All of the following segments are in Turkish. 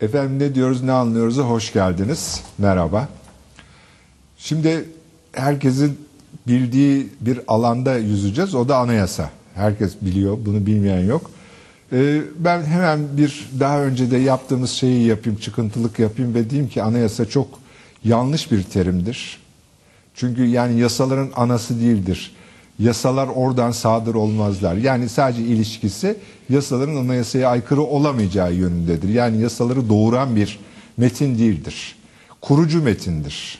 Efendim ne diyoruz ne anlıyoruz'a hoş geldiniz. Merhaba. Şimdi herkesin bildiği bir alanda yüzeceğiz. O da anayasa. Herkes biliyor. Bunu bilmeyen yok. Ee, ben hemen bir daha önce de yaptığımız şeyi yapayım, çıkıntılık yapayım ve diyeyim ki anayasa çok yanlış bir terimdir. Çünkü yani yasaların anası değildir. Yasalar oradan sadır olmazlar. Yani sadece ilişkisi yasaların anayasaya aykırı olamayacağı yönündedir. Yani yasaları doğuran bir metin değildir. Kurucu metindir.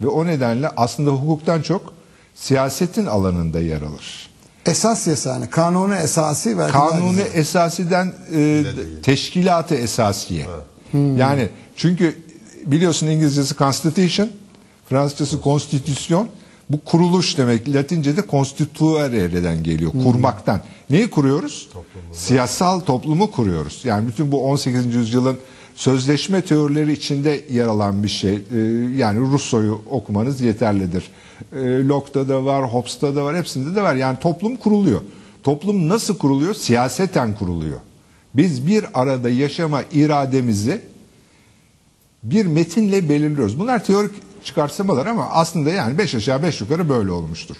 Ve o nedenle aslında hukuktan çok siyasetin alanında yer alır. Esas yasanı, kanunu esası ve Kanuni esasiden e, teşkilatı esasiye. Yani çünkü biliyorsun İngilizcesi constitution, Fransızcası konstitüsyon. Bu kuruluş demek. Latince'de constituere'den geliyor. Kurmaktan. Neyi kuruyoruz? Siyasal toplumu kuruyoruz. Yani bütün bu 18. yüzyılın sözleşme teorileri içinde yer alan bir şey. Ee, yani Rousseau'yu okumanız yeterlidir. Ee, Locke'da da var, Hobbes'ta da var, hepsinde de var. Yani toplum kuruluyor. Toplum nasıl kuruluyor? Siyaseten kuruluyor. Biz bir arada yaşama irademizi bir metinle belirliyoruz. Bunlar teorik çıkarsamalar ama aslında yani beş aşağı beş yukarı böyle olmuştur.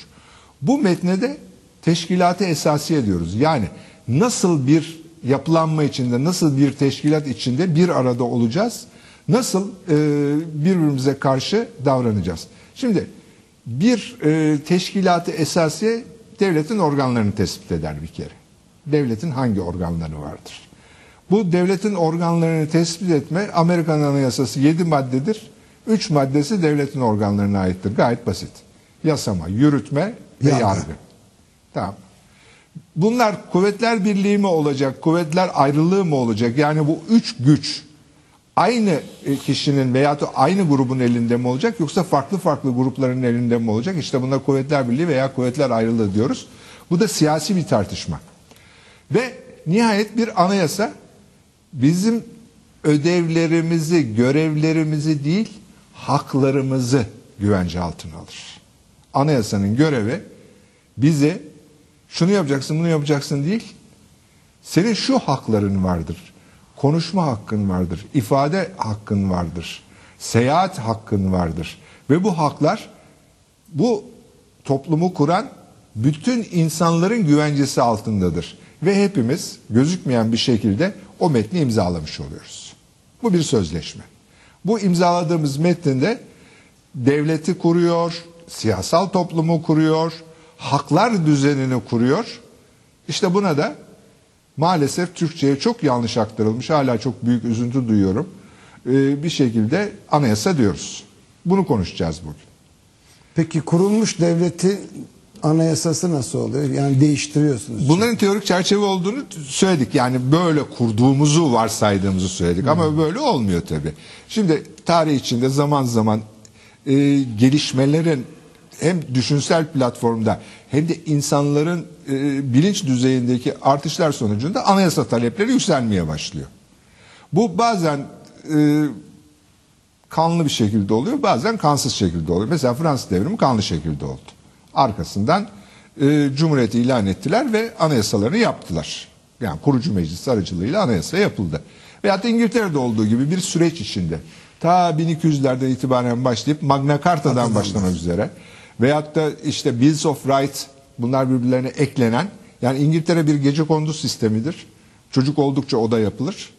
Bu metne de teşkilatı esasiye diyoruz. Yani nasıl bir yapılanma içinde, nasıl bir teşkilat içinde bir arada olacağız, nasıl e, birbirimize karşı davranacağız. Şimdi bir e, teşkilatı esasiye devletin organlarını tespit eder bir kere. Devletin hangi organları vardır? Bu devletin organlarını tespit etme Amerikan Anayasası 7 maddedir. 3 maddesi devletin organlarına aittir. Gayet basit. Yasama, yürütme ve Yargı. yargı. Tamam. Bunlar kuvvetler birliği mi olacak, kuvvetler ayrılığı mı olacak? Yani bu üç güç aynı e, kişinin veya aynı grubun elinde mi olacak yoksa farklı farklı grupların elinde mi olacak? İşte buna kuvvetler birliği veya kuvvetler ayrılığı diyoruz. Bu da siyasi bir tartışma. Ve nihayet bir anayasa bizim ödevlerimizi, görevlerimizi değil, haklarımızı güvence altına alır. Anayasanın görevi bize şunu yapacaksın, bunu yapacaksın değil. Senin şu hakların vardır. Konuşma hakkın vardır, ifade hakkın vardır, seyahat hakkın vardır. Ve bu haklar bu toplumu kuran bütün insanların güvencesi altındadır. Ve hepimiz gözükmeyen bir şekilde o metni imzalamış oluyoruz. Bu bir sözleşme. Bu imzaladığımız metninde devleti kuruyor, siyasal toplumu kuruyor, haklar düzenini kuruyor. İşte buna da maalesef Türkçe'ye çok yanlış aktarılmış, hala çok büyük üzüntü duyuyorum. Ee, bir şekilde anayasa diyoruz. Bunu konuşacağız bugün. Peki kurulmuş devleti anayasası nasıl oluyor? Yani değiştiriyorsunuz. Bunların teorik çerçeve olduğunu söyledik. Yani böyle kurduğumuzu varsaydığımızı söyledik. Ama böyle olmuyor tabii. Şimdi tarih içinde zaman zaman e, gelişmelerin hem düşünsel platformda hem de insanların e, bilinç düzeyindeki artışlar sonucunda anayasa talepleri yükselmeye başlıyor. Bu bazen e, kanlı bir şekilde oluyor, bazen kansız şekilde oluyor. Mesela Fransız devrimi kanlı şekilde oldu. Arkasından e, Cumhuriyeti ilan ettiler ve anayasalarını yaptılar. Yani kurucu meclis aracılığıyla anayasa yapıldı. Veyahut da İngiltere'de olduğu gibi bir süreç içinde. Ta 1200'lerden itibaren başlayıp Magna Carta'dan başlamak üzere. Veyahut da işte Bills of Rights bunlar birbirlerine eklenen. Yani İngiltere bir gece kondu sistemidir. Çocuk oldukça o da yapılır.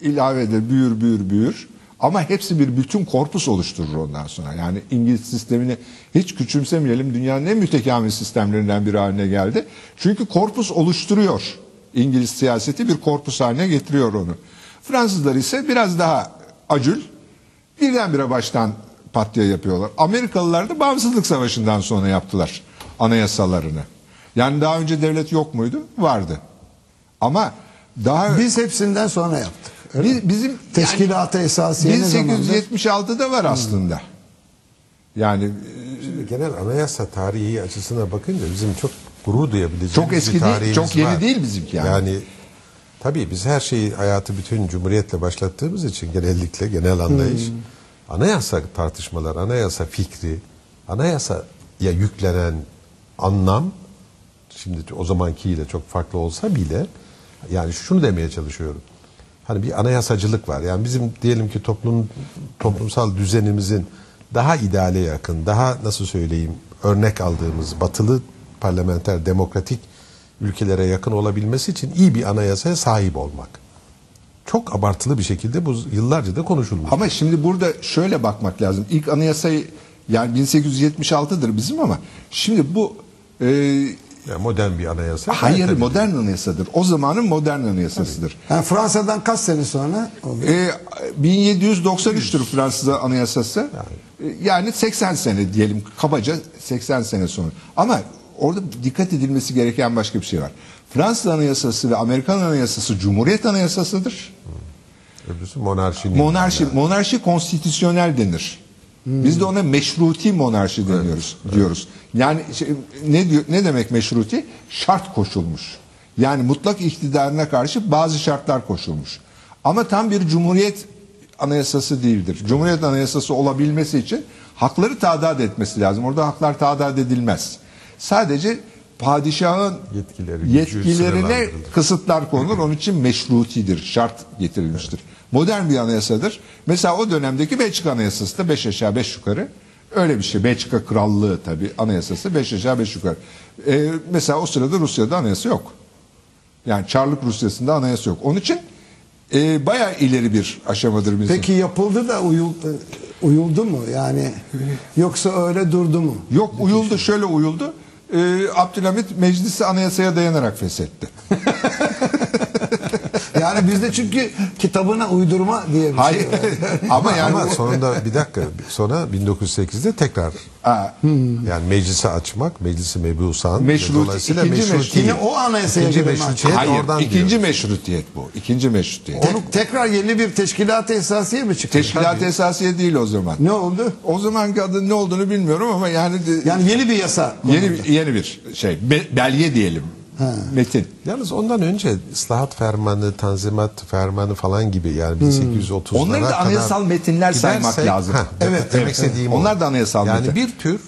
İlave edilir, büyür, büyür, büyür. Ama hepsi bir bütün korpus oluşturur ondan sonra. Yani İngiliz sistemini hiç küçümsemeyelim. Dünyanın en mütekamil sistemlerinden biri haline geldi. Çünkü korpus oluşturuyor. İngiliz siyaseti bir korpus haline getiriyor onu. Fransızlar ise biraz daha acül. Birdenbire baştan patlaya yapıyorlar. Amerikalılar da bağımsızlık savaşından sonra yaptılar anayasalarını. Yani daha önce devlet yok muydu? Vardı. Ama daha Biz hepsinden sonra yaptık. Öyle? Biz- bizim Teşkilat-ı esasiye ne zamandır? 1876'da var aslında. Yani Genel anayasa tarihi açısına bakınca bizim çok gurur duyabileceğimiz Çok bir eski değil, tarihimiz çok yeni var. değil bizimki yani. Yani tabii biz her şeyi hayatı bütün cumhuriyetle başlattığımız için genellikle genel anlayış Hmm. anayasa tartışmalar, anayasa fikri, anayasaya yüklenen anlam şimdi o zamankiyle çok farklı olsa bile yani şunu demeye çalışıyorum. Hani bir anayasacılık var. Yani bizim diyelim ki toplum toplumsal düzenimizin daha ideale yakın, daha nasıl söyleyeyim örnek aldığımız batılı parlamenter demokratik ülkelere yakın olabilmesi için iyi bir anayasaya sahip olmak. Çok abartılı bir şekilde bu yıllarca da konuşulmuş. Ama şimdi burada şöyle bakmak lazım. İlk anayasayı yani 1876'dır bizim ama şimdi bu e, Yani modern bir anayasa. hayır Tabii. modern anayasadır. O zamanın modern anayasasıdır. Yani Fransa'dan kaç sene sonra? E, 1793'tür Fransız anayasası. E, Yani 80 sene diyelim kabaca 80 sene sonra. Ama orada dikkat edilmesi gereken başka bir şey var. Fransız anayasası ve Amerikan anayasası Cumhuriyet anayasasıdır. Öbürsü monarşinin. Monarşi monarşi konstitüsyonel denir. Biz de ona meşruti monarşi deniyoruz diyoruz. Yani şey, ne diyor ne demek meşruti? Şart koşulmuş. Yani mutlak iktidarına karşı bazı şartlar koşulmuş. Ama tam bir cumhuriyet anayasası değildir. Cumhuriyet anayasası olabilmesi için hakları tadat etmesi lazım. Orada haklar tadat edilmez. Sadece padişahın Yetkileri, yetkilerine kısıtlar konulur. Onun için meşrutidir, şart getirilmiştir. Modern bir anayasadır. Mesela o dönemdeki Belçika Anayasası da 5 aşağı 5 yukarı öyle bir şey. Belçika Krallığı tabi anayasası 5 aşağı 5 yukarı. Ee, mesela o sırada Rusya'da anayasa yok. Yani Çarlık Rusyası'nda anayasa yok. Onun için e, bayağı ileri bir aşamadır bizim. Peki yapıldı da uyul, uyuldu mu? Yani yoksa öyle durdu mu? Yok uyuldu şöyle uyuldu. Ee, Abdülhamit meclisi anayasaya dayanarak feshetti. Yani bizde çünkü kitabına uydurma diye bir Hayır. şey. Ama yani Ama sonunda bir dakika sonra 1908'de tekrar Ha. yani meclisi açmak, meclisi mebusan Meşrut- dolayısıyla ikinci meşrutiyet. meşrutiyet. Yine o anayasaya İkinci göre meşrutiyet Hayır, oradan ikinci diyoruz. meşrutiyet bu. İkinci meşrutiyet. Tek- tekrar yeni bir teşkilat esasiye mi çıktı? Teşkilat esasiye değil o zaman. Ne oldu? O zamanki adın ne olduğunu bilmiyorum ama yani, de- Yani yeni bir yasa. yeni yeni bir şey Be- belge diyelim. Metin. Yalnız ondan önce ıslahat fermanı, tanzimat fermanı falan gibi yani 1830'lara Onları da anayasal metinler saymak gidersek- lazım. Heh, Evet, evet, demek evet, istediğim evet. o. Onlar da anayasal Yani metin. bir tür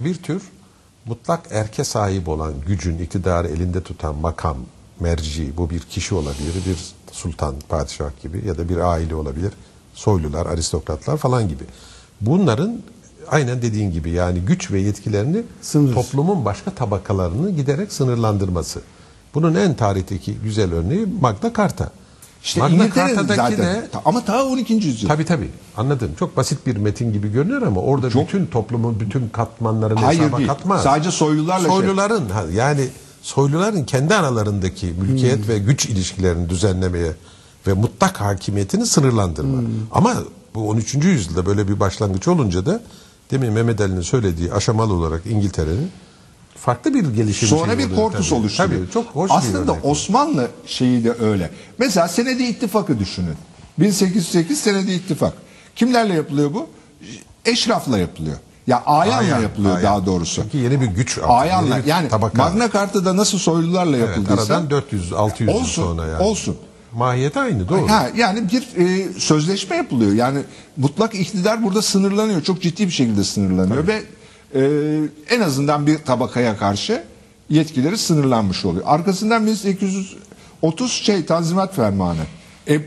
bir tür mutlak erke sahip olan gücün iktidarı elinde tutan makam, merci bu bir kişi olabilir, bir sultan, padişah gibi ya da bir aile olabilir. Soylular, aristokratlar falan gibi. Bunların aynen dediğin gibi yani güç ve yetkilerini Sınır. toplumun başka tabakalarını giderek sınırlandırması. Bunun en tarihteki güzel örneği Magna Carta. İşte Magna Carta'daki zaten. de Ama ta 12. yüzyıl. Tabii tabii anladım. Çok basit bir metin gibi görünüyor ama orada Çok- bütün toplumun bütün katmanlarını Hayır hesaba değil. katmaz. Sadece soylularla şey- Soyluların ha, yani soyluların kendi aralarındaki mülkiyet Hmm. ve güç ilişkilerini düzenlemeye ve mutlak hakimiyetini sınırlandırma. Hmm. Ama bu 13. yüzyılda böyle bir başlangıç olunca da demin Mehmet Ali'nin söylediği aşamalı olarak İngiltere'nin farklı bir gelişim Sonra bir korpus tabii. oluşturuyor. Tabii çok hoş bir Aslında örnek. Osmanlı şeyi de öyle. Mesela Senedi İttifakı düşünün. 1808 Senedi İttifak. Kimlerle yapılıyor bu? Eşrafla yapılıyor. Ya ayanla Ayan, yapılıyor ayan. daha doğrusu. Çünkü yeni bir güç artık, Ayanla bir yani tabaka. Magna Carta'da nasıl soylularla Evet, yapıldıysa aradan 400-600 yıl sonra yani. olsun. Mahiyeti aynı doğru. Ha, yani bir e, sözleşme yapılıyor. Yani mutlak iktidar burada sınırlanıyor. Çok ciddi bir şekilde sınırlanıyor ve e, en azından bir tabakaya karşı yetkileri sınırlanmış oluyor. Arkasından 1830 şey Tanzimat Fermanı. E,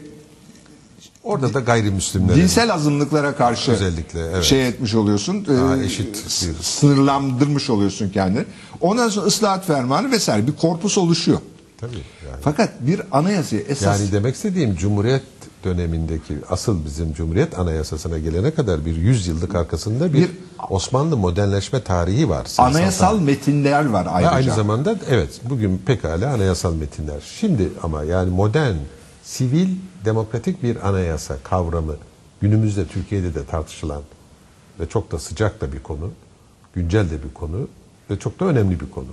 Orada da gayrimüslimlerin dinsel azınlıklara karşı Özellikle, evet. şey etmiş oluyorsun. Daha e, eşit sınırlandırmış oluyorsun kendini. Ondan sonra ıslahat fermanı vesaire bir korpus oluşuyor. Tabii yani. Fakat bir anayasaya esas Yani demek istediğim Cumhuriyet dönemindeki asıl bizim Cumhuriyet Anayasası'na gelene kadar bir 100 yıllık arkasında bir, Bir- Osmanlı modernleşme tarihi var. anayasal tarih. metinler var Ve ayrıca. aynı zamanda evet bugün pekala anayasal metinler. Şimdi ama yani modern, sivil, demokratik bir anayasa kavramı günümüzde Türkiye'de de tartışılan ve çok da sıcak da bir konu, güncel de bir konu ve çok da önemli bir konu.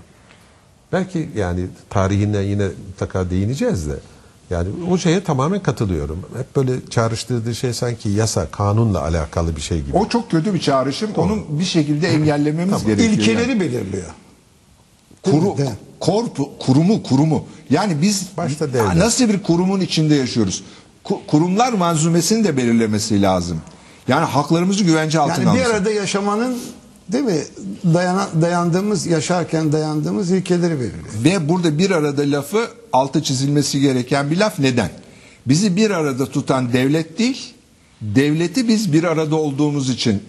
Belki yani tarihine yine mutlaka değineceğiz de yani o şeye tamamen katılıyorum. Hep böyle çağrıştırdığı şey sanki yasa, kanunla alakalı bir şey gibi. O çok kötü bir çağrışım. Onun bir şekilde engellememiz gerekiyor. İlkeleri yani. belirliyor. Kuru, mi? korpu, kurumu, kurumu. Yani biz Başta devlet. nasıl bir kurumun içinde yaşıyoruz? Ku- kurumlar manzumesini de belirlemesi lazım. Yani haklarımızı güvence altına Yani bir alması. arada yaşamanın değil mi? Dayana, dayandığımız, yaşarken dayandığımız ilkeleri belirliyor. Ve burada bir arada lafı altı çizilmesi gereken bir laf neden? Bizi bir arada tutan devlet değil, devleti biz bir arada olduğumuz için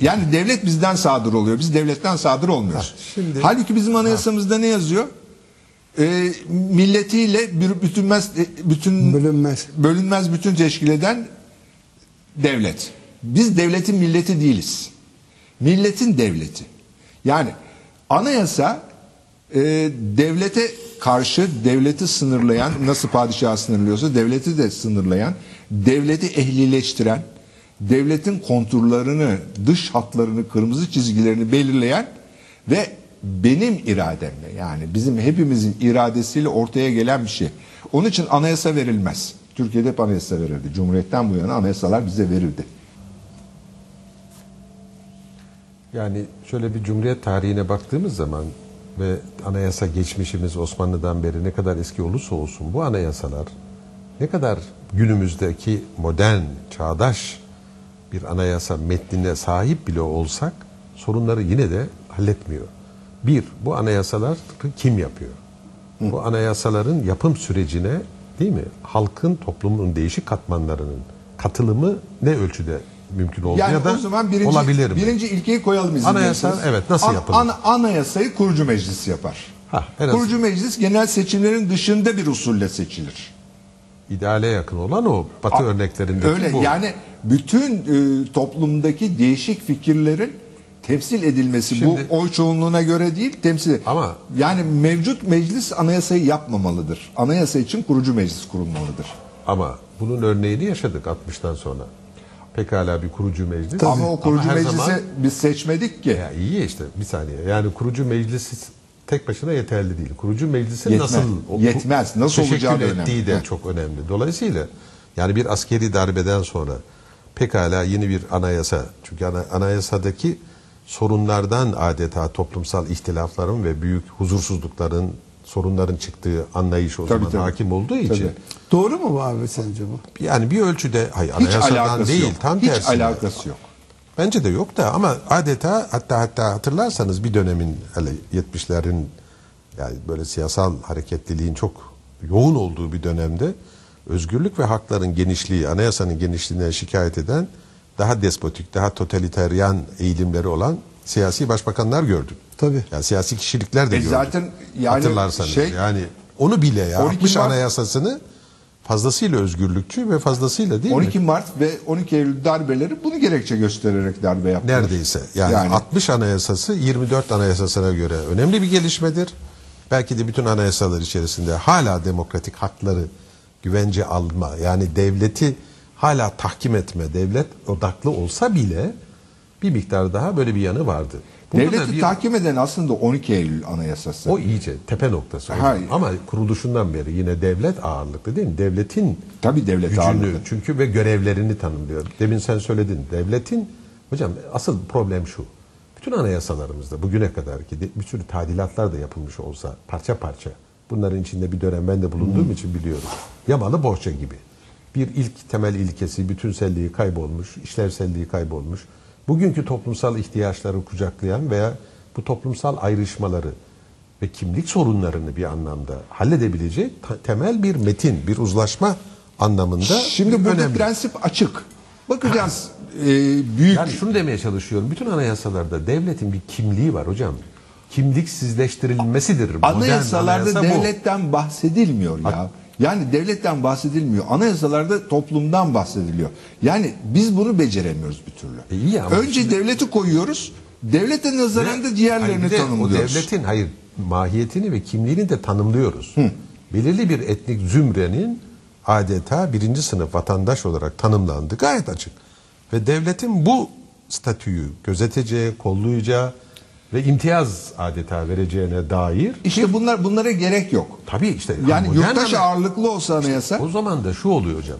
yani devlet bizden sadır oluyor. Biz devletten sadır olmuyoruz. şimdi- Halbuki bizim anayasamızda ne yazıyor? Ee, milletiyle bir bütünmez bütün Bölünmez. bölünmez bütün teşkil eden devlet. Biz devletin milleti değiliz. Milletin devleti. Yani anayasa e, devlete karşı devleti sınırlayan, nasıl padişahı sınırlıyorsa devleti de sınırlayan, devleti ehlileştiren, devletin konturlarını, dış hatlarını, kırmızı çizgilerini belirleyen ve benim irademle yani bizim hepimizin iradesiyle ortaya gelen bir şey. Onun için anayasa verilmez. Türkiye'de hep anayasa verildi. Cumhuriyetten bu yana anayasalar bize verildi. Yani şöyle bir cumhuriyet tarihine baktığımız zaman ve anayasa geçmişimiz Osmanlı'dan beri ne kadar eski olursa olsun bu anayasalar ne kadar günümüzdeki modern, çağdaş bir anayasa metnine sahip bile olsak sorunları yine de halletmiyor. Bir, bu anayasaları kim yapıyor? Bu anayasaların yapım sürecine değil mi? Halkın, toplumun değişik katmanlarının katılımı ne ölçüde mümkün oldu Yani ya da o zaman birinci, olabilir mi? birinci ilkeyi koyalım izin Anayasa, verirseniz. evet, nasıl yapılır? anayasayı kurucu meclis yapar. Ha, en kurucu meclis genel seçimlerin dışında bir usulle seçilir. İdeale yakın olan o batı A- örneklerindeki Öyle bu. yani bütün e, toplumdaki değişik fikirlerin temsil edilmesi Şimdi- bu oy çoğunluğuna göre değil temsil Ama- yani mevcut meclis anayasayı yapmamalıdır. Anayasa için kurucu meclis kurulmalıdır. Ama bunun örneğini yaşadık 60'tan sonra. Pekala bir kurucu meclis. Ama o kurucu her meclisi zaman- biz seçmedik ki. ya iyi işte bir saniye. Yani kurucu meclis tek başına yeterli değil. Kurucu meclisin Yetmez. nasıl o- Yetmez. Nasıl olacağı ettiği de çok önemli. Dolayısıyla yani bir askeri darbeden sonra pekala yeni bir anayasa. Çünkü ana- anayasadaki sorunlardan adeta toplumsal ihtilafların ve büyük huzursuzlukların sorunların çıktığı anlayış o Tabii, zaman tabii. hakim olduğu için Tabii. Doğru mu bu abi sence bu? yani bir ölçüde hayır Hiç anayasadan alakası değil yok. tam Hiç tersine. alakası yok. Bence de yok da ama adeta hatta hatta hatırlarsanız bir dönemin hele 70'lerin yani böyle siyasal hareketliliğin çok yoğun olduğu bir dönemde özgürlük ve hakların genişliği, anayasanın genişliğine şikayet eden daha despotik, daha totaliteryan eğilimleri olan siyasi başbakanlar gördük. Tabii. Yani siyasi kişilikler de E gördük. zaten yani Hatırlarsanız şey- yani onu bile ya 12 60 Mart- anayasasını fazlasıyla özgürlükçü ve fazlasıyla değil mi? 12 Mart ve 12 Eylül darbeleri bunu gerekçe göstererek darbe yaptılar. Neredeyse. Yani, Yani- 60 anayasası 24 anayasasına göre önemli bir gelişmedir. Belki de bütün anayasalar içerisinde hala demokratik hakları güvence alma yani devleti hala tahkim etme devlet odaklı olsa bile bir miktar daha böyle bir yanı vardı. Bunda da Devleti bir- tahkim eden aslında 12 Eylül Anayasası. o iyice tepe noktası. Ama kuruluşundan beri yine devlet ağırlıklı değil mi? Devletin Tabii devlet gücünü ağırlıklı. çünkü ve görevlerini tanımlıyor. Demin sen söyledin. Devletin hocam asıl problem şu. Bütün anayasalarımızda bugüne kadar ki bir sürü tadilatlar da yapılmış olsa parça parça. Bunların içinde bir dönem ben de bulunduğum için biliyorum. Yamalı bohça gibi. Bir ilk temel ilkesi bütünselliği kaybolmuş, işlevselliği kaybolmuş. Bugünkü toplumsal ihtiyaçları kucaklayan veya bu toplumsal ayrışmaları ve kimlik sorunlarını bir anlamda halledebilecek temel bir metin, bir uzlaşma anlamında Şimdi burada önemli. prensip açık. Bakacağız e, büyük Yani şunu demeye çalışıyorum. Bütün anayasalarda devletin bir kimliği var hocam. Kimliksizleştirilmesidir. Anayasalarda anayasa bu. devletten bahsedilmiyor ya. Yani devletten bahsedilmiyor. Anayasalarda toplumdan bahsediliyor. Yani biz bunu beceremiyoruz bir türlü. E iyi ama Önce şimdi- devleti koyuyoruz. Devlete nazaran da diğerlerini de tanımlıyoruz. O devletin hayır mahiyetini ve kimliğini de tanımlıyoruz. Belirli bir etnik zümrenin adeta birinci sınıf vatandaş olarak tanımlandı. Gayet açık. Ve devletin bu statüyü gözeteceği, kollayacağı ve imtiyaz adeta vereceğine dair İşte bunlar bunlara gerek yok. tabii işte Yani yurttaş ana- ağırlıklı olsa anayasa O zaman da şu oluyor hocam.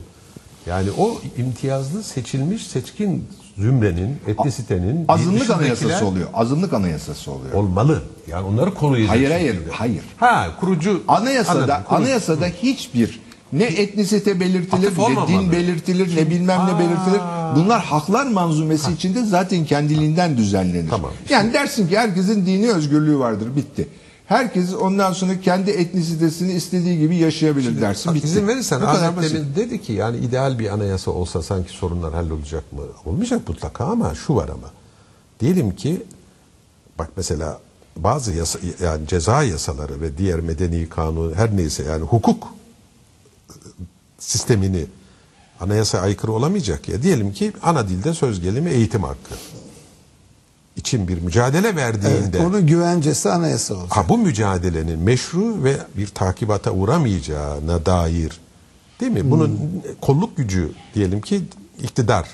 Yani o imtiyazlı seçilmiş seçkin zümrenin, etnisitenin azınlık anayasası oluyor. Azınlık anayasası oluyor. Olmalı. Yani onları koruyacak. Hayır hayır şekilde. hayır. Ha kurucu Anayasada Anladım, kurucu. anayasada hiçbir ne etnisite belirtilir, ne din belirtilir, ne bilmem ne belirtilir. Bunlar haklar manzumesi içinde zaten kendiliğinden düzenlenir. Tamam. Yani dersin ki herkesin dini özgürlüğü vardır. Bitti. Herkes ondan sonra kendi etnisitesini istediği gibi yaşayabilir dersin. Bak, Bitti. izin verirsen Ahmet dedi ki yani ideal bir anayasa olsa sanki sorunlar hallolacak mı? Olmayacak mutlaka ama şu var ama. Diyelim ki bak mesela bazı yasa, yani ceza yasaları ve diğer medeni kanun her neyse yani hukuk sistemini anayasa aykırı olamayacak ya. Diyelim ki ana dilde söz gelimi eğitim hakkı için bir mücadele Evet, verdiğinde onun güvencesi anayasa olacak. Ha, bu mücadelenin meşru ve bir takibata uğramayacağına dair değil mi? Bunun kolluk gücü diyelim ki iktidar.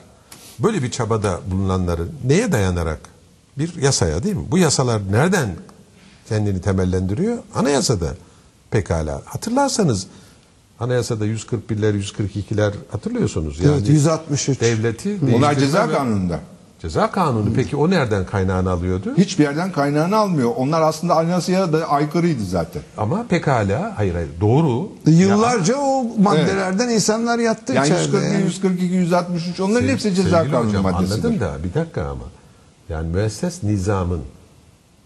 Böyle bir çabada bulunanların neye dayanarak? Bir yasaya değil mi? Bu yasalar nereden kendini temellendiriyor? Anayasada pekala. Hatırlarsanız anayasada 141'ler 142'ler hatırlıyorsunuz. Yani Evet, 163. Devleti Onlar ceza ve- kanununda. Ceza kanunu peki o nereden kaynağını alıyordu? Hiçbir yerden kaynağını almıyor. Onlar aslında anayasaya da aykırıydı zaten. Ama pekala hayır hayır doğru. Yıllarca o maddelerden insanlar yattı Yani içeride. 141, yani. 142, 163 onların hepsi ceza kanunu hocam, maddesidir. Anladım da bir dakika ama. Yani müesses nizamın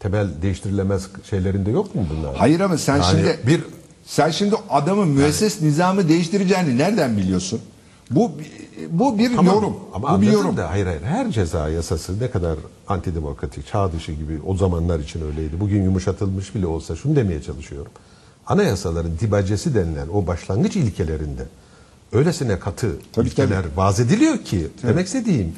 temel değiştirilemez şeylerinde yok mu bunlar? Hayır ama sen Yani şimdi bir sen şimdi adamın müesses nizamı değiştireceğini nereden biliyorsun? Bu bu bir Tamam, yorum. Ama bu bir yorum. da hayır hayır her ceza yasası ne kadar antidemokratik, çağ dışı gibi o zamanlar için öyleydi. Bugün yumuşatılmış bile olsa şunu demeye çalışıyorum. Anayasaların dibacesi denilen o başlangıç ilkelerinde öylesine katı Tabii, ilkeler vaz ediliyor ki demek istediğim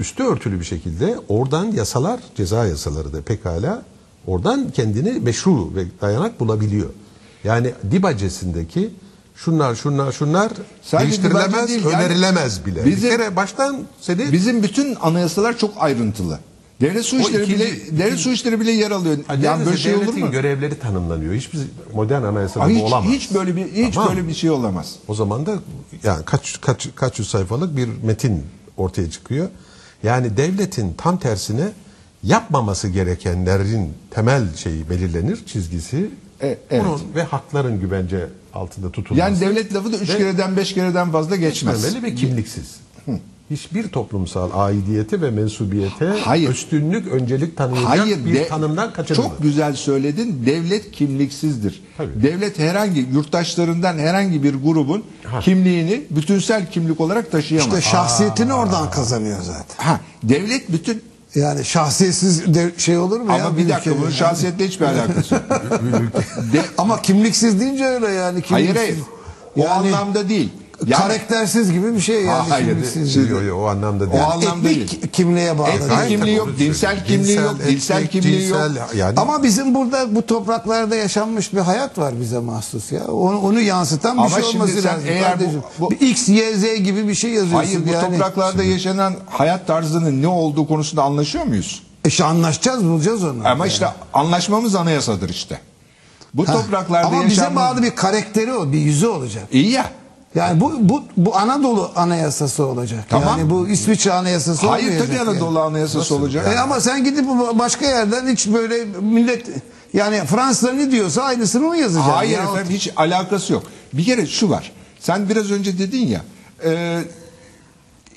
üstü örtülü bir şekilde oradan yasalar, ceza yasaları da pekala oradan kendini meşru ve dayanak bulabiliyor. Yani dibacesindeki şunlar şunlar şunlar Sadece değiştirilemez, değil, yani önerilemez bile. bizim- bir kere baştan seni Bizim bütün anayasalar çok ayrıntılı. Devlet su işleri ikili- bile devlet su işleri bile yer alıyor. yani yani böyle şey olur devletin mu? görevleri tanımlanıyor. Hiçbir modern anayasada Ay, bu hiç, olamaz. hiç böyle bir hiç Tamam. böyle bir şey olamaz. O zaman da yani kaç kaç kaç yüz sayfalık bir metin ortaya çıkıyor. Yani devletin tam tersine yapmaması gerekenlerin temel şeyi belirlenir, çizgisi. E, evet. Bunun ve hakların güvence altında tutulması. Yani devlet lafı da üç Ve- kereden beş kereden fazla geçmez. geçmemeli ve kimliksiz. Hiçbir toplumsal aidiyete ve mensubiyete Hayır. üstünlük, öncelik tanıyacak Hayır, bir de- tanımdan kaçınılır. Çok güzel söyledin. Devlet kimliksizdir. Tabii. Devlet herhangi yurttaşlarından herhangi bir grubun kimliğini bütünsel kimlik olarak taşıyamaz. İşte şahsiyetini oradan kazanıyor zaten. ha, devlet bütün Yani şahsiyetsiz de şey olur mu ya? ama bir dakika ülkede? bunun şahsiyetle hiçbir alakası yok. Ama kimliksiz deyince öyle yani. hayır kimliksiz. hayır. O Yani anlamda değil. Yani karaktersiz gibi bir şey yani. Hayır, kimliksiz. şimdi- Yo, yo, o anlamda O değil. anlamda Etnik değil. kimliğe bağlı. Etnik değil. kimliği yok, dinsel kimliği yok, Dinsel, dilsel etnik, kimliği yok. cinsel, Yani Ama bizim burada bu topraklarda yaşanmış bir hayat var bize mahsus ya. Onu, onu yansıtan bir Ama şey şimdi olması lazım. eğer bu- kardeşim. bu- bir X, Y, Z gibi bir şey yazıyorsun Hayır bu yani. topraklarda yaşanan hayat tarzının ne olduğu konusunda anlaşıyor muyuz? E işte anlaşacağız bulacağız onu. Ama işte anlaşmamız anayasadır işte. Bu Ha, topraklarda Ama bize yaşanmaz- bağlı bir karakteri o, bir yüzü olacak. İyi ya. Yani bu bu bu Anadolu anayasası olacak. Tamam. Yani bu İsviçre anayasası Hayır olmayacak. tabii yani. Anadolu Anayasası olacak. E ama sen gidip başka yerden hiç böyle millet yani Fransızlar ne diyorsa aynısını mı yazacaksın? Hayır Ya? efendim hiç alakası yok. Bir kere şu var. Sen biraz önce dedin ya e,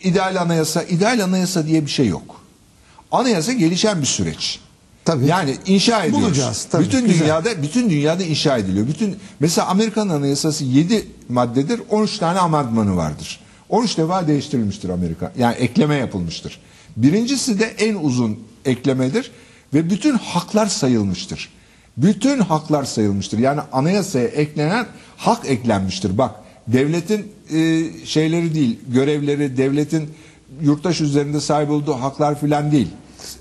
ideal anayasa, ideal anayasa diye bir şey yok. Anayasa gelişen bir süreç. Tabii. Yani inşa ediyoruz. Bulacağız, tabii, bütün güzel. dünyada bütün dünyada inşa ediliyor. Bütün mesela Amerikan Anayasası 7 maddedir. 13 tane amandmanı vardır. 13 defa değiştirilmiştir Amerika. Yani ekleme yapılmıştır. Birincisi de en uzun eklemedir ve bütün haklar sayılmıştır. Bütün haklar sayılmıştır. Yani anayasaya eklenen hak eklenmiştir. Bak devletin e, şeyleri değil, görevleri, devletin yurttaş üzerinde sahip olduğu haklar filan değil.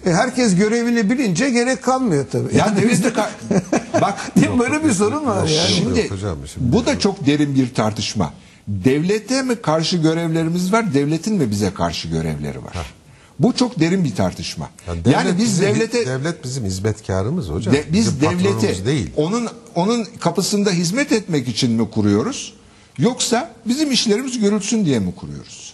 E herkes görevini bilince gerek kalmıyor tabii. Ya devlet de bak Değil mi? böyle bir sorun var ya. Şimdi, hocam, şimdi- bu da çok derin bir tartışma. Devlete mi karşı görevlerimiz var, devletin mi bize karşı görevleri var? Bu çok derin bir tartışma. Yani, yani biz bizim- devlete devlet bizim hizmetkarımız hocam. de- biz Bizim devleti değil. onun onun kapısında hizmet etmek için mi kuruyoruz? Yoksa bizim işlerimiz görülsün diye mi kuruyoruz?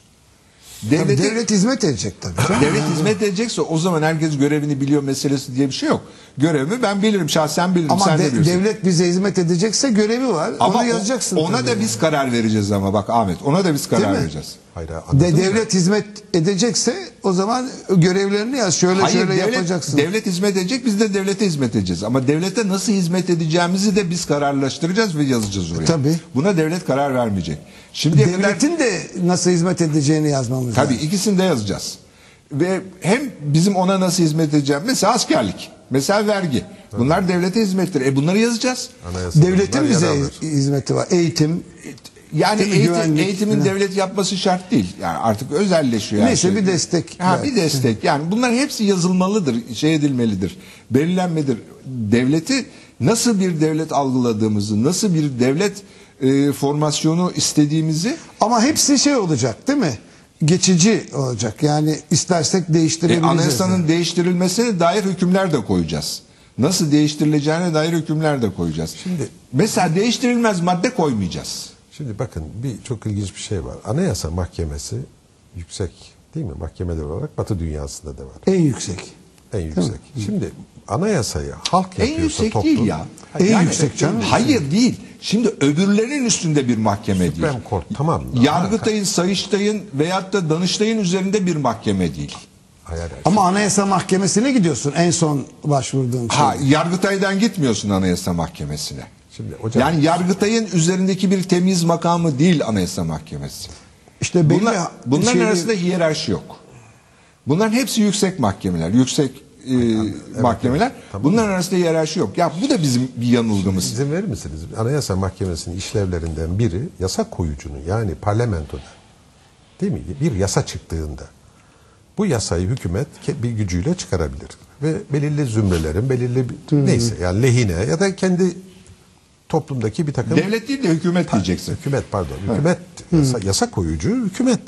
Tabii Devleti, devlet hizmet edecek tabii. devlet hizmet edecekse o zaman herkes görevini biliyor meselesi diye bir şey yok. Görevimi ben bilirim şahsen bilirim Ama sen de de- bilirsin. devlet bize hizmet edecekse görevi var. ama Onu yazacaksın. ona tabii. da biz karar vereceğiz ama bak Ahmet ona da biz Değil karar mi? vereceğiz. Hayır, De, anladın mı? devlet hizmet edecekse o zaman görevlerini yaz. Şöyle Hayır şöyle devlet, yapacaksın. devlet hizmet edecek biz de devlete hizmet edeceğiz. Ama devlete nasıl hizmet edeceğimizi de biz kararlaştıracağız ve yazacağız oraya. Tabii. Buna devlet karar vermeyecek. Kadar Devletin de nasıl hizmet edeceğini yazmamız tabii lazım. ikisini de yazacağız. Ve hem bizim ona nasıl hizmet edeceğim mesela askerlik, mesela vergi. Bunlar devlete hizmettir. E bunları yazacağız. Anayasada Devletin bize hizmeti var. Eğitim. Yani Değil eğitim, Güvenlik eğitimin falan. devlet yapması şart değil. Yani artık özelleşiyor. Neyse şey. bir destek. Ha, Evet. bir destek. Yani bunlar hepsi yazılmalıdır, şey edilmelidir, belirlenmedir. Devleti nasıl bir devlet algıladığımızı, nasıl bir devlet e, formasyonu istediğimizi Ama hepsi şey olacak değil mi? Geçici olacak. Yani istersek e, değiştirebiliriz. anayasanın değiştirilmesine dair hükümler de koyacağız. Nasıl değiştirileceğine dair hükümler de koyacağız. Şimdi- mesela değiştirilmez madde koymayacağız. Şimdi bakın bir çok ilginç bir şey var. Anayasa Mahkemesi yüksek değil mi? Mahkemeler olarak Batı dünyasında da var. En yüksek. En yüksek. Şimdi anayasayı halk En yapıyorsa yüksek toplum, değil ya. En yüksek canım. Hayır değil. Şimdi öbürlerinin üstünde bir mahkeme değil. Supreme Court, tamam? Yargıtay'ın, Sayıştay'ın veyahut da Danıştay'ın üzerinde bir mahkeme değil. Hayır, hayır. Ama Anayasa Mahkemesi'ne gidiyorsun en son başvurduğun şey. Ha, Yargıtay'dan gitmiyorsun Anayasa Mahkemesi'ne. Şimdi hocam- yani Yargıtay'ın üzerindeki bir temiz makamı değil Anayasa Mahkemesi. İşte Bunlar, bunların şeyleri- arasında hiyerarşi yok. Bunların hepsi yüksek mahkemeler, yüksek e, mahkemeler. Bunların arasında hiyerarşi yok. Ya bu da bizim bir yanılgımız. İzin verir misiniz? Anayasa Mahkemesi'nin işlevlerinden biri yasa koyucunun yani parlamentoda değil mi? Bir yasa çıktığında bu yasayı hükümet bir gücüyle çıkarabilir. Ve belirli zümrelerin belirli bir, neyse yani lehine ya da kendi toplumdaki bir takım Devlet değil de hükümet diyeceksin. hükümet pardon hükümet yasa, yasa koyucu hükümet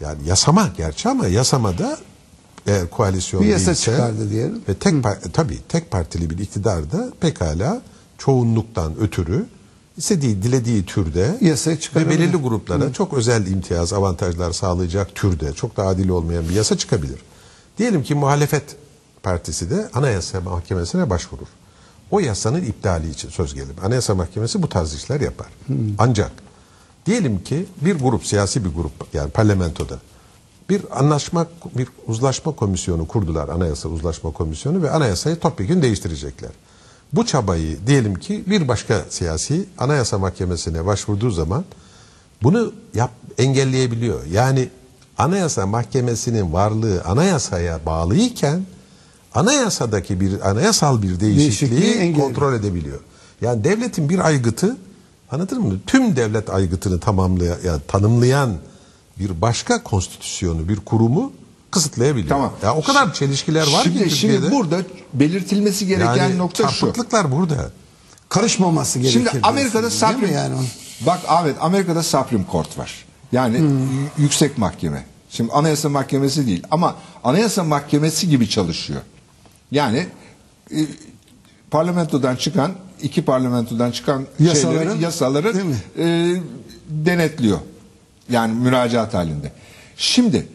yani yasama gerçi ama yasamada eğer koalisyon Bir yasa değilse çıkardı diyelim. ve tek par- tabii tek partili bir iktidarda pekala çoğunluktan ötürü istediği dilediği türde Yasayı ve belirli gruplara çok özel imtiyaz avantajlar sağlayacak türde çok da adil olmayan bir yasa çıkabilir. Diyelim ki muhalefet partisi de anayasa mahkemesine başvurur. O yasanın iptali için söz gelimi. Anayasa mahkemesi bu tarz işler yapar. Ancak diyelim ki bir grup siyasi bir grup yani parlamentoda bir anlaşma bir uzlaşma komisyonu kurdular anayasa uzlaşma komisyonu ve anayasayı topyekun değiştirecekler. Bu çabayı diyelim ki bir başka siyasi anayasa mahkemesine başvurduğu zaman bunu yap, engelleyebiliyor. Yani anayasa mahkemesinin varlığı anayasaya bağlıyken anayasadaki bir anayasal bir Değişikliği değişikliği kontrol edebiliyor. Yani devletin bir aygıtı anladın mı? Tüm devlet aygıtını tamamlayan, yani tanımlayan bir başka konstitüsyonu, bir kurumu kısıtlayabiliyor. Tamam. Ya o kadar çelişkiler var şimdi, ki Türkiye'de. Şimdi burada belirtilmesi gereken yani nokta şu. çarpıklıklar burada. Karışmaması gerekir. Şimdi Amerika'da Supreme yani? Bak Ahmet Amerika'da Supreme Court var. Yani y- yüksek mahkeme. Şimdi Anayasa Mahkemesi değil ama Anayasa Mahkemesi gibi çalışıyor. Yani e, parlamentodan çıkan iki parlamentodan çıkan Yasaların, şeyleri, yasaları e, denetliyor. Yani müracaat halinde. Şimdi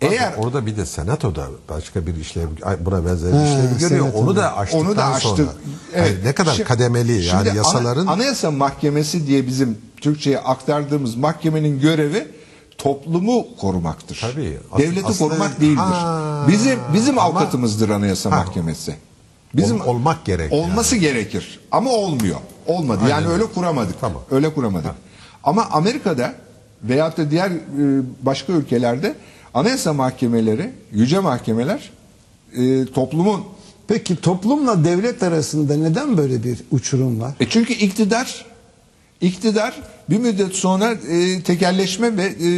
eğer Orada bir de senatoda başka bir işlev buna benzer bir He, işlevi görüyor. senatoda. Onu da açtıktan onu da açtık. sonra. Hayır, ne kadar Şimdi- kademeli yani şimdi yasaların ana- Anayasa Mahkemesi diye bizim Türkçe'ye aktardığımız mahkemenin görevi toplumu korumaktır. Tabii. As- Devleti aslında- korumak değildir. Ha, bizim bizim ama- avukatımızdır Anayasa Ha. Mahkemesi. Bizim Ol- olmak gerek Olması gerekir. Ama olmuyor. Olmadı. yani Aynen. öyle kuramadık. Tamam. Öyle kuramadık. Ama Amerika'da veyahut da diğer e, başka ülkelerde anayasa mahkemeleri, yüce mahkemeler e, toplumun Peki toplumla devlet arasında neden böyle bir uçurum var? E çünkü iktidar iktidar bir müddet sonra e, tekelleşme ve e,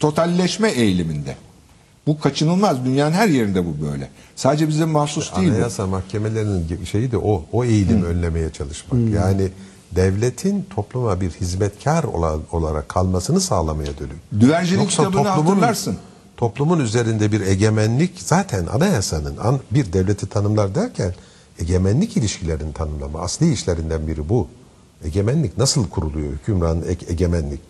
totalleşme eğiliminde. Bu kaçınılmaz. Dünyanın her yerinde bu böyle. Sadece bize mahsus değil bu. Anayasa mahkemelerinin şeyi de o o eğilimi önlemeye çalışmak. Yani devletin topluma bir hizmetkar ola- olarak kalmasını sağlamaya dönük. Düvencilik kitabını hatırlarsın. Toplumun üzerinde bir egemenlik zaten anayasanın an, bir devleti tanımlar derken egemenlik ilişkilerini tanımlama asli işlerinden biri bu. Egemenlik nasıl kuruluyor? Hükümran egemenlik.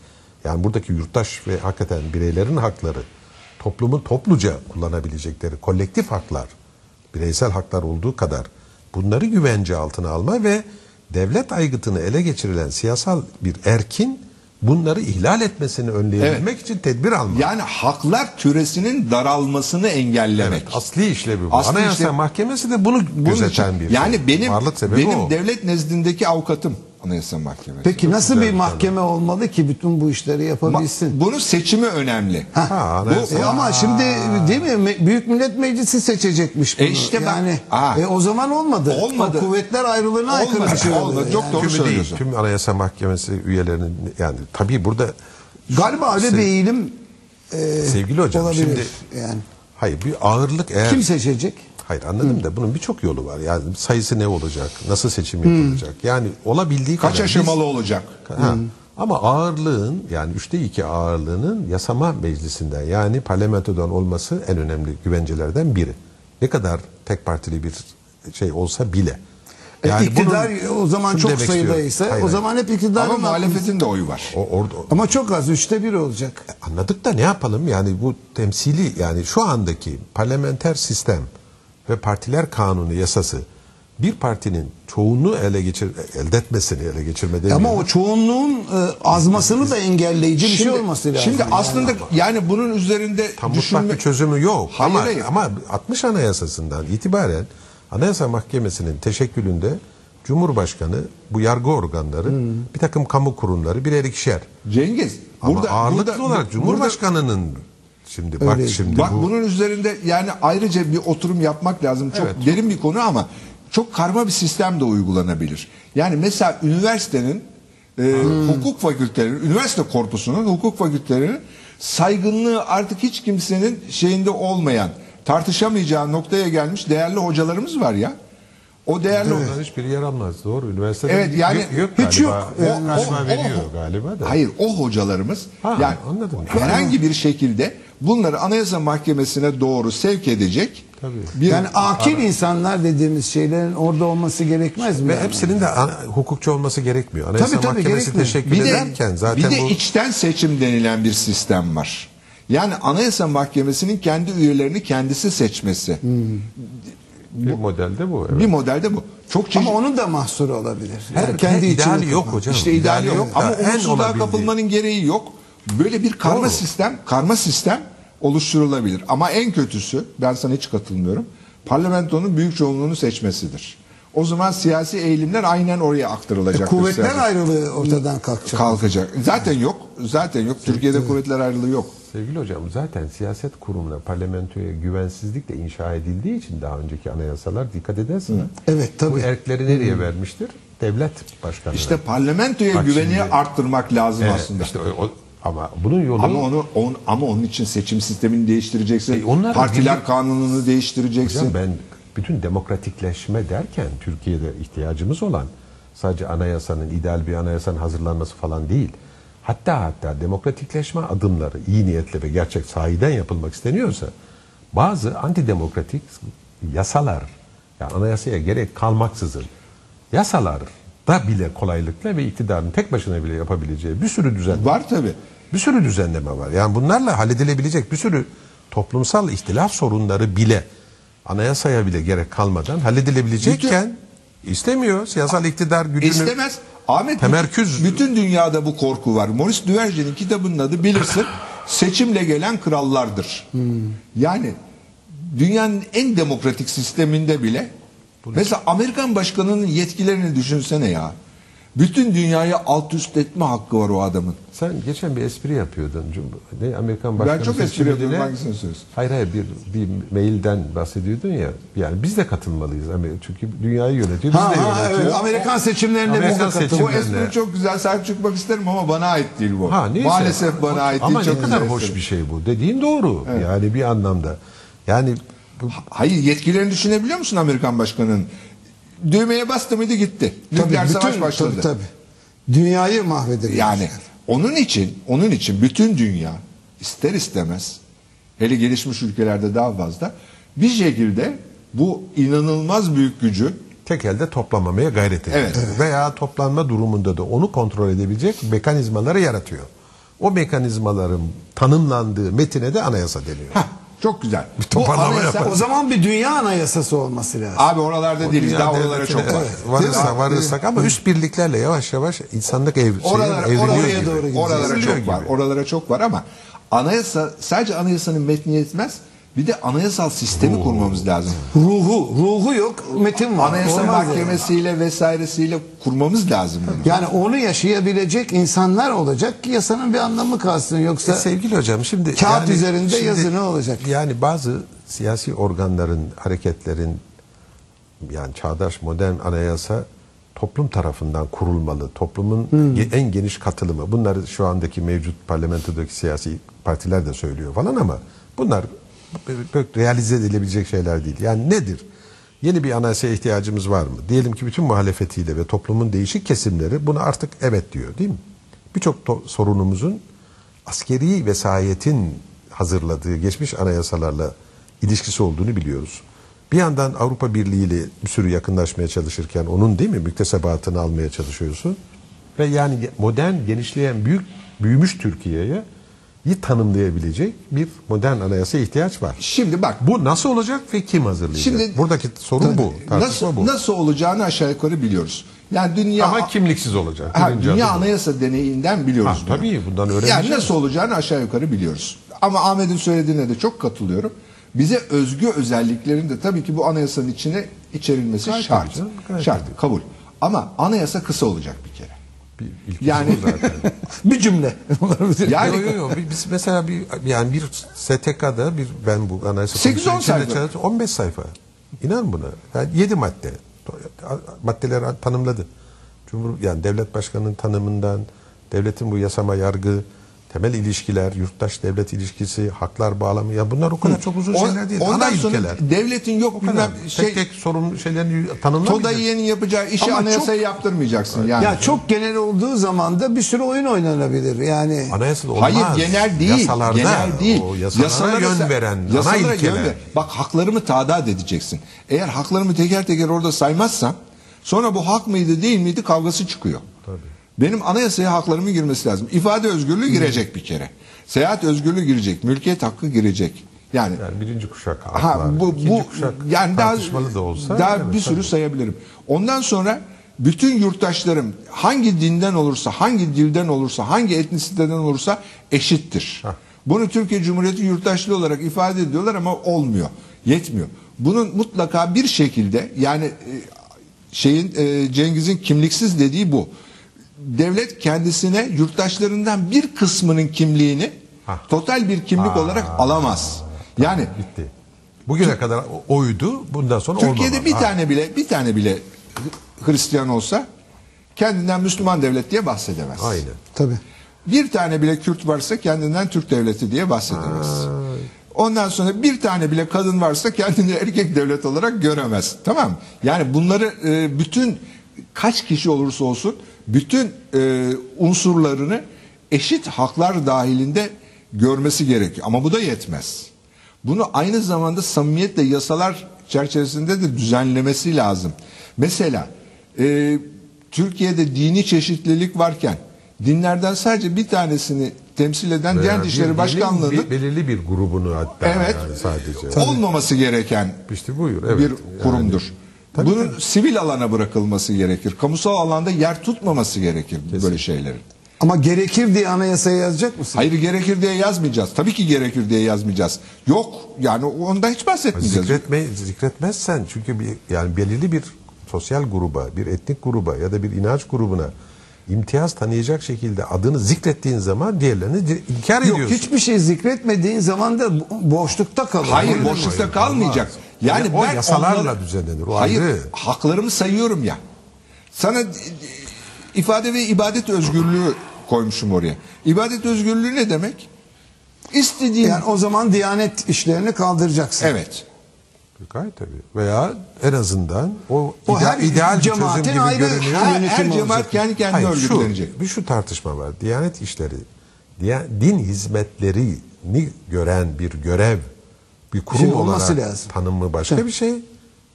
Yani buradaki yurttaş ve hakikaten bireylerin hakları toplumun topluca kullanabilecekleri kolektif haklar bireysel haklar olduğu kadar bunları güvence altına alma ve devlet aygıtını ele geçirilen siyasal bir erkin bunları ihlal etmesini önleyebilmek için tedbir almak. Yani haklar küresinin daralmasını engellemek. Evet, asli işlevi bu. Asli Anayasa işlev- Mahkemesi de bunu Bunun gözeten için- bir yani şey. benim benim o. devlet nezdindeki avukatım Anayasa Mahkemesi. Peki nasıl güzel bir bir mahkeme olmalı ki bütün bu işleri Ma- yapabilsin? bunun seçimi önemli. Ha, anayasa- E ama şimdi değil mi Me- Büyük Millet Meclisi seçecekmiş bunu. E işte bak- yani Aa. e o zaman olmadı. Olmadı. O kuvvetler ayrılığına aykırı Olmadı, bir şey oldu. olmadı. Çok doğru Tümü değil, söylüyorsun. tüm Anayasa Mahkemesi üyelerinin yani tabii burada Galiba öyle bir eğilim e, sevgili hocam olabilir. şimdi yani hayır bir ağırlık eğer kim seçecek? Hayır anladım da bunun birçok yolu var. Yani sayısı ne olacak? Nasıl seçim yapılacak? Yani olabildiği Kaç kadar aşamalı biz- olacak? Ha, Ama ağırlığın yani üçte iki ağırlığının yasama meclisinden yani parlamentodan olması en önemli güvencelerden biri. Ne kadar tek partili bir şey olsa bile. E, iktidar bunun- o zaman çok istiyorum. sayıdaysa Hayır, o zaman hep iktidarın Ama muhalefetin de oyu var. O, orada, Ama çok az üçte bir olacak. Anladık da ne yapalım? Yani bu temsili yani şu andaki parlamenter sistem ve partiler kanunu yasası bir partinin çoğunluğu ele geçir elde etmesini ele geçirme demiyorum. Ama o çoğunluğun e, azmasını da engelleyici bir şey olması lazım. Şimdi yani. aslında yani bunun üzerinde tam düşünme... mutlak bir çözümü yok. Hayır, ama hayır. ama 60 Anayasasından itibaren Anayasa Mahkemesi'nin teşekkülünde Cumhurbaşkanı, bu yargı organları, bir takım kamu kurumları birer ikişer. Cengiz Ama burada ağırlıklı burada- olarak burada- Cumhurbaşkanının şimdi bak Öyle. şimdi Bak bu bunun üzerinde yani ayrıca bir oturum yapmak lazım. Çok Evet. derin bir konu ama çok karma bir sistem de uygulanabilir. Yani mesela üniversitenin e, hukuk fakültelerinin, üniversite korpusunun hukuk fakültelerinin saygınlığı artık hiç kimsenin şeyinde olmayan, tartışamayacağı noktaya gelmiş değerli hocalarımız var ya. O değerli Ondan hiçbiri yer almaz. Doğru. Üniversitede Evet, yani yok, yok hiç galiba. yok. O- galiba o- veriyor o- galiba da. Hayır o hocalarımız Ha, yani anladım. herhangi bir şekilde bunları Anayasa Mahkemesi'ne doğru sevk edecek. Tabii. Bir, yani akil insanlar dediğimiz şeylerin orada olması gerekmez mi? Ve yani? hepsinin de ana- hukukçu olması gerekmiyor. Anayasa Tabii, tabii, Mahkemesi gerekmiyor. teşekkür bir de, ederken zaten bir de bu içten seçim denilen bir sistem var. Yani Anayasa Mahkemesi'nin kendi üyelerini kendisi seçmesi. bir modelde bu. Evet. Bir modelde bu. Çok çeşitli. Ama onun da mahsuru olabilir. Her- Yani kendi ideali yok hocam. İşte ideal İdeali yok yok. ama En umutsuzluğa kapılmanın gereği yok. Böyle bir karma Doğru. sistem, karma sistem oluşturulabilir. Ama en kötüsü, ben sana hiç katılmıyorum. Parlamentonun büyük çoğunluğunu seçmesidir. O zaman siyasi eğilimler aynen oraya aktarılacak. Kuvvetler ayrılığı ortadan kalkacak. kalkacak. Zaten yok. Zaten yok. Türkiye'de kuvvetler ayrılığı yok. Sevgili hocam zaten siyaset kurumuna, parlamentoya güvensizlikle inşa edildiği için daha önceki anayasalar dikkat edersin. Evet Bu tabii. erkleri nereye vermiştir? Devlet başkanına. İşte parlamentoya Bak güveni şimdi- arttırmak lazım Evet, aslında. işte o- o- ama bunun yolu Ama onu on, ama onun için seçim sistemini değiştireceksin. E, onlar partiler birlik- kanununu değiştireceksin. Hocam ben bütün demokratikleşme derken Türkiye'de ihtiyacımız olan sadece anayasanın ideal bir anayasanın hazırlanması falan değil. Hatta hatta demokratikleşme adımları iyi niyetle ve gerçek sahiden yapılmak isteniyorsa bazı antidemokratik yasalar yani anayasaya gerek kalmaksızın yasalar da bile kolaylıkla ve iktidarın tek başına bile yapabileceği bir sürü düzen Var tabi. Bir sürü düzenleme var. Yani bunlarla halledilebilecek bir sürü toplumsal ihtilaf sorunları bile anayasaya bile gerek kalmadan halledilebilecekken istemiyor. Siyasal iktidar gücünü İstemez. Ahmet Temerküz- bütün dünyada bu korku var. Maurice Duverger'in kitabının adı bilirsin. Seçimle gelen krallardır. Yani dünyanın en demokratik sisteminde bile mesela Amerikan başkanının yetkilerini düşünsene ya. Bütün dünyayı alt üst etme hakkı var o adamın. Sen geçen bir espri yapıyordun. Cum- Ne Amerikan başkanı Ben çok espri seçimine- yapıyorum, hangisini söylüyorsun? Hayır hayır bir, bir mailden bahsediyordun ya. Yani biz de katılmalıyız. Amer- Çünkü dünyayı yönetiyor. Biz Ha, de ha, yönetiyor. evet. Amerikan seçimlerine biz de Amerikan katıldık. Bu espri çok güzel sahip çıkmak isterim ama bana ait değil bu. Ha, neyse. Maalesef bana ait Ama değil. ne çok kadar güzel hoş espri. bir şey bu. Dediğin doğru. Yani bir anlamda. Yani bu, Hayır yetkilerini düşünebiliyor musun Amerikan başkanının? Düğmeye bastı mıydı gitti. Nükleer savaş başladı. Tabii, tabii. Dünyayı mahveder. Yani onun için onun için bütün dünya ister istemez hele gelişmiş ülkelerde daha fazla bir şekilde bu inanılmaz büyük gücü tek elde toplamamaya gayret ediyor. Evet. Veya toplanma durumunda da onu kontrol edebilecek mekanizmaları yaratıyor. O mekanizmaların tanımlandığı metine de anayasa deniyor. Hah, Çok güzel. Bu toparlama anayasa- yapalım. O zaman bir dünya anayasası olması lazım. Abi oralarda değiliz. Daha oralara çok var. Varırsak, varırsak ama üst birliklerle yavaş yavaş insanlık ev, Oralara, evriliyor oralara, gibi. doğru gideceğiz. oralara çok var. gibi. Oralara çok var ama anayasa sadece anayasanın metni yetmez. Bir de anayasal sistemi kurmamız lazım. Ruhu, ruhu yok, metin var. Anayasa Olmaz yani. mahkemesiyle vesairesiyle kurmamız lazım bunu. Yani onu yaşayabilecek insanlar olacak ki yasanın bir anlamı kalsın. Yoksa E, sevgili hocam şimdi Kağıt üzerinde yazı ne olacak? Yani bazı siyasi organların, hareketlerin yani çağdaş modern anayasa toplum tarafından kurulmalı. Toplumun ge- en geniş katılımı. Bunları şu andaki mevcut parlamentodaki siyasi partiler de söylüyor falan ama bunlar pek realize edilebilecek şeyler değil. Yani nedir? Yeni bir anayasaya ihtiyacımız var mı? Diyelim ki bütün muhalefetiyle ve toplumun değişik kesimleri buna artık evet diyor değil mi? Birçok sorunumuzun askeri vesayetin hazırladığı geçmiş anayasalarla ilişkisi olduğunu biliyoruz. Bir yandan Avrupa Birliği ile bir sürü yakınlaşmaya çalışırken onun değil mi müktesebatını almaya çalışıyorsun. Ve yani modern, genişleyen, büyük büyümüş Türkiye'ye tanımlayabilecek bir modern anayasaya ihtiyaç var. Şimdi bak Bu nasıl olacak ve kim hazırlayacak? Şimdi- Buradaki sorun bu. Tartışma nasıl, bu. nasıl olacağını aşağı yukarı biliyoruz. Yani dünya Ama kimliksiz olacak. Ha, dünya adım bu. anayasa deneyinden biliyoruz. Ha, tabii, bundan öğreneceğiz. Yani nasıl olacağını aşağı yukarı biliyoruz. Ama Ahmet'in söylediğine de çok katılıyorum. Bize özgü özelliklerin de tabii ki bu anayasanın içine içerilmesi Gayet şart. canım, şart, kabul. Ama anayasa kısa olacak bir kere. Bir ilk Yani- zaten. bir cümle. Yani- Yok yok yok. Biz mesela bir yani bir STK'da bir ben bu anayasa 8-10 komisyonu içinde sayfa. çalıştım, 15 sayfa. İnan buna. Yani 7 madde. Maddeler tanımladı. Cumhur yani devlet başkanının tanımından devletin bu yasama yargı temel ilişkiler, yurttaş devlet ilişkisi, haklar bağlamı ya bunlar o kadar çok uzun On- şeyler değil. Ondan Ana sonra ilkeler. devletin yok O kadar. bilmem tek şey tek sorun şeylerini tanımlamayacak. TODA'yı yapacağı işi Ama anayasayı yaptırmayacaksın yani. ya çok genel olduğu zaman da bir sürü oyun oynanabilir. Yani Anayasada olmaz. Hayır genel değil. Yasalarda, genel değil. O yasalara yön sen- veren yasalara ana yön ilkeler. ver. Bak haklarımı tadat edeceksin. Eğer haklarımı teker teker orada saymazsam sonra bu hak mıydı değil miydi kavgası çıkıyor. Benim anayasaya haklarımın girmesi lazım. İfade özgürlüğü girecek bir kere. Seyahat özgürlüğü girecek. Mülkiyet hakkı girecek. Yani Yani birinci kuşak Ha, bu, ikinci bu kuşak yani daha, da olsa daha evet, bir sürü tabii. sayabilirim. Ondan sonra bütün yurttaşlarım hangi dinden olursa, hangi dilden olursa, hangi etnisiteden olursa eşittir. Hah. Bunu Türkiye Cumhuriyeti yurttaşlığı olarak ifade ediyorlar ama olmuyor. Yetmiyor. Bunun mutlaka bir şekilde yani e, şeyin e, Cengiz'in kimliksiz dediği bu. Devlet kendisine yurttaşlarından bir kısmının kimliğini Hah. total bir kimlik olarak alamaz. Yani Bitti. Bugüne kadar o- oydu. Bundan sonra Türkiye'de olmamalı. bir Ha. tane bile bir tane bile Hristiyan olsa kendinden Müslüman devlet diye bahsedemez. Aynen. tabii. Bir tane bile Kürt varsa kendinden Türk devleti diye bahsedemez. Ondan sonra bir tane bile kadın varsa kendini erkek devlet olarak göremez. Tamam mı? Yani bunları e, bütün kaç kişi olursa olsun bütün e, unsurlarını eşit haklar dahilinde görmesi gerekiyor. Ama bu da yetmez. Bunu aynı zamanda samimiyetle yasalar çerçevesinde de düzenlemesi lazım. Mesela e, Türkiye'de dini çeşitlilik varken dinlerden sadece bir tanesini temsil eden Diyanet bir İşleri Başkanlığı'nın bir- belirli bir grubunu hatta evet yani sadece. olmaması gereken İşte buyur. Evet. bir Yani- kurumdur. Tabii, Bunun tabii. sivil alana bırakılması gerekir. Kamusal alanda yer tutmaması gerekir böyle şeylerin. Ama gerekir diye anayasaya yazacak mısın? Hayır gerekir diye yazmayacağız. Tabii ki gerekir diye yazmayacağız. Yok yani ondan hiç bahsetmeyeceğiz. Zikretme, zikretmezsen çünkü bir, yani belirli bir sosyal gruba, bir etnik gruba ya da bir inanç grubuna imtiyaz tanıyacak şekilde adını zikrettiğin zaman diğerlerini di- inkar Yok ediyorsun. hiçbir şey zikretmediğin zaman da bo- boşlukta kalır. Hayır boşlukta kalmayacak. Yani O ben yasalarla onları- düzenlenir, o Hayır ayrı. haklarımı sayıyorum ya. Sana ifade ve ibadet özgürlüğü koymuşum oraya. İbadet özgürlüğü ne demek? İstediğin Yani o zaman diyanet işlerini kaldıracaksın. evet. Gayet tabii. Veya en azından o, O ide- her ideal bir çözüm cemaatin gibi ayrı- görünüyor. Her, her cemaat kendi kendine Hayır, şu, örgütlenecek. bir şu tartışma var. Diyanet işleri, din hizmetlerini gören bir görev, bir kurum Şey olması olarak lazım. tanımı başka Tabii. bir şey.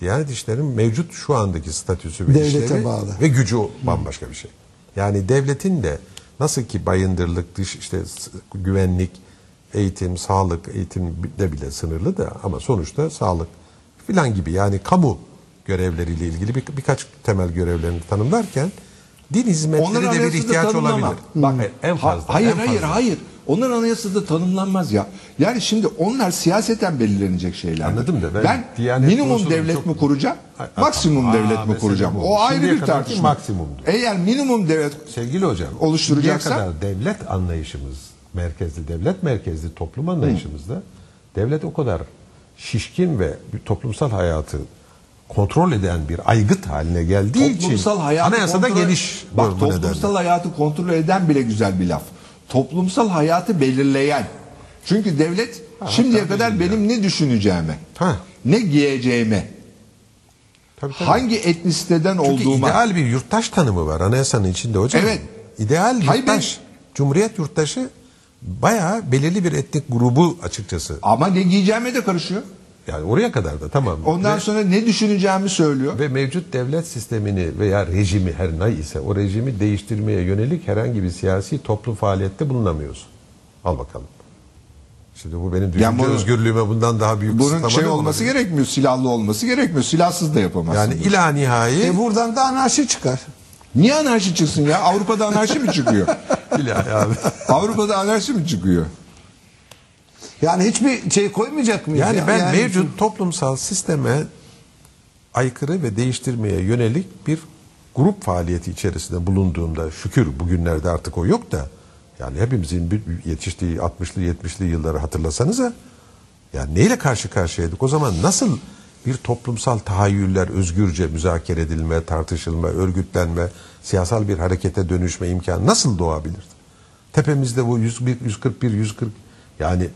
Diyanet işlerinin mevcut şu andaki statüsü ve Devlete işlevi bağlı. ve gücü bambaşka bir şey. Yani devletin de nasıl ki bayındırlık, dış işte güvenlik, eğitim, sağlık, eğitimde bile sınırlı da ama sonuçta sağlık filan gibi yani kamu görevleriyle ilgili bir, birkaç temel görevlerini tanımlarken din hizmetleri Onların de bir ihtiyaç olabilir. Bak, Hayır, en ha- fazla. hayır en hayır fazla. hayır. Onların anayasada tanımlanmaz ya. Yani şimdi onlar siyaseten belirlenecek şeyler. Anladım da ben ben Diyanet minimum devlet çok- mi kuracağım? Maksimum Aa, devlet mi kuracağım? O ayrı bir tartışma. maksimumdu. Eğer minimum devlet Sevgili hocam, oluşturacaksa- kadar devlet anlayışımız, merkezli devlet merkezli toplum anlayışımızda devlet o kadar şişkin ve bir toplumsal hayatı kontrol eden bir aygıt haline geldiği toplumsal için hayatı anayasada kontrol- geniş Bak toplumsal nedenle. hayatı kontrol eden bile güzel bir laf. Toplumsal hayatı belirleyen. Çünkü devlet şimdiye tabii kadar ya. benim ne düşüneceğime, Ha. ne giyeceğime, Tabii, tabii. hangi etnisiteden Çünkü olduğuma. ideal bir yurttaş tanımı var anayasanın içinde hocam. Evet. İdeal Hayır, yurttaş, cumhuriyet yurttaşı bayağı belirli bir etnik grubu açıkçası. Ama ne giyeceğime de karışıyor. Yani oraya kadar da tamam. Ondan Ve- sonra ne düşüneceğimi söylüyor. ve mevcut devlet sistemini veya rejimi her ne ise o rejimi değiştirmeye yönelik herhangi bir siyasi toplum faaliyette bulunamıyorsun. Al bakalım. Şimdi bu benim düşünce Yani bu- özgürlüğüme bundan daha büyük Bunun şey olması olabilir? gerekmiyor, silahlı olması gerekmiyor. Silahsız da yapamazsın. Yani bunu. ila nihai E buradan da anarşi çıkar. Niye anarşi çıksın ya? Avrupa'da anarşi mi çıkıyor? ilahi abi. Avrupa'da anarşi mi çıkıyor? Yani hiçbir şey koymayacak mıyız? Yani ya? ben mevcut toplumsal sisteme aykırı ve değiştirmeye yönelik bir grup faaliyeti içerisinde bulunduğumda şükür bugünlerde artık o yok da yani hepimizin yetiştiği 60'lı 70'li yılları hatırlasanıza yani neyle karşı karşıyaydık? O zaman nasıl bir toplumsal tahayyüller özgürce müzakere edilme, tartışılma, örgütlenme, siyasal bir harekete dönüşme imkanı nasıl doğabilirdi? Tepemizde bu 101, 141, 140 yani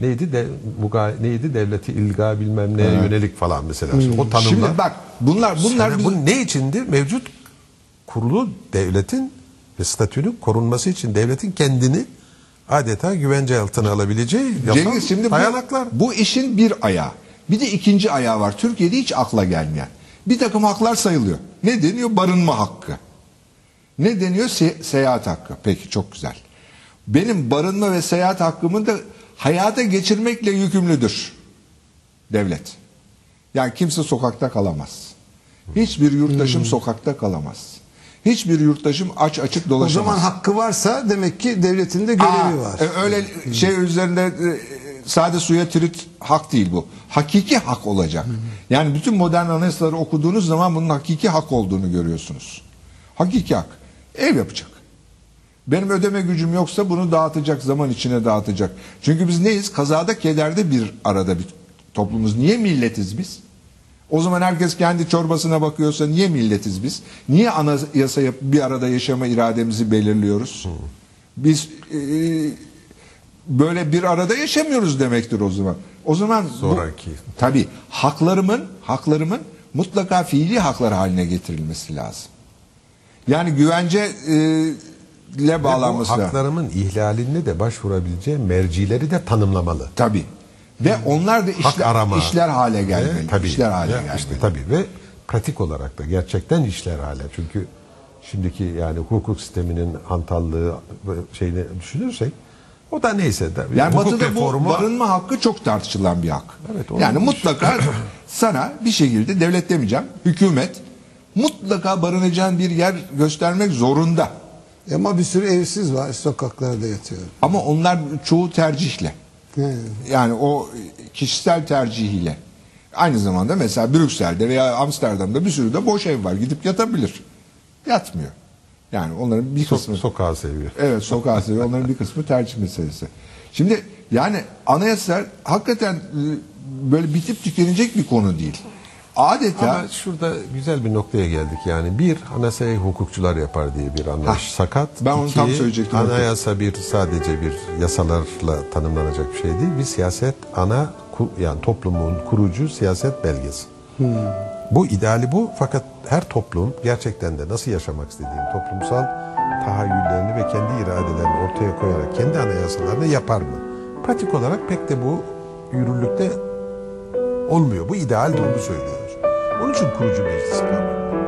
neydi de muga, neydi devleti ilga bilmem neye yönelik falan mesela. O tanımlar. Şimdi bak bunlar bunlar bizim- bu ne içindi? Mevcut kurulu devletin ve statünün korunması için devletin kendini adeta güvence altına alabileceği Cengiz şimdi bu, dayanaklar. bu işin bir ayağı. Bir de ikinci ayağı var. Türkiye'de hiç akla gelmeyen. Bir takım haklar sayılıyor. Ne deniyor? Barınma hakkı. Ne deniyor? Se- seyahat hakkı. Peki çok güzel. Benim barınma ve seyahat hakkımı da hayata geçirmekle yükümlüdür devlet. Yani kimse sokakta kalamaz. Hiçbir yurttaşım sokakta kalamaz. Hiçbir yurttaşım aç açık o dolaşamaz. zaman hakkı varsa demek ki devletin de görevi Aa, var. e, Öyle şey üzerinde e, sade suya trit hak değil bu. Hakiki hak olacak. Yani bütün modern anayasaları okuduğunuz zaman bunun hakiki hak olduğunu görüyorsunuz. Hakiki hak. Ev yapacak. Benim ödeme gücüm yoksa bunu dağıtacak, zaman içine dağıtacak. Çünkü biz neyiz? Kazada kederde bir arada bir toplumuz. Niye milletiz biz? O zaman herkes kendi çorbasına bakıyorsa niye milletiz biz? Niye anayasa bir arada yaşama irademizi belirliyoruz? Biz e, böyle bir arada yaşamıyoruz demektir o zaman. O zaman Sonraki. tabii haklarımın haklarımın mutlaka fiili haklar haline getirilmesi lazım. Yani güvence e, ile Ve bu bağlanması lazım. haklarımın ihlaline de başvurabileceği mercileri de tanımlamalı. Tabii. Ve onlar da işler, arama. işler hale Ve gelmeli. tabii, işler hale ve gelmeli. işte tabii ve pratik olarak da gerçekten işler hale. Çünkü şimdiki yani hukuk sisteminin hantallığı ve şeyini düşünürsek o da neyse. De, Yani hukuk Batı'da bu reformu barınma hakkı çok tartışılan bir hak. Evet, yani mutlaka sana bir şekilde devlet demeyeceğim, hükümet mutlaka barınacağın bir yer göstermek zorunda. Ama bir sürü evsiz var sokaklarda yatıyor. Ama onlar çoğu tercihle. He. Yani o kişisel tercihiyle. Aynı zamanda mesela Brüksel'de veya Amsterdam'da bir sürü de boş ev var. Gidip yatabilir. Yatmıyor. Yani onların bir so- kısmı sokağı seviyor. Evet sokağa seviyor. Onların bir kısmı tercih meselesi. Şimdi yani anayasa hakikaten e, böyle bitip tükenecek bir konu değil. Adeta Ama şurada güzel bir noktaya geldik yani bir anayasayı hukukçular yapar diye bir anlayış Hah, sakat. ben onu İki, tam söyleyecektim. Anayasa bir sadece bir yasalarla tanımlanacak bir şey değil. Bir siyaset ana yani toplumun kurucu siyaset belgesi. Bu ideali bu fakat her toplum gerçekten de nasıl yaşamak istediğini toplumsal tahayyüllerini ve kendi iradelerini ortaya koyarak kendi anayasalarını yapar mı? Pratik olarak pek de bu yürürlükte olmuyor. Bu ideal durumu söylüyoruz. Onun için kurucu meclis kavramı.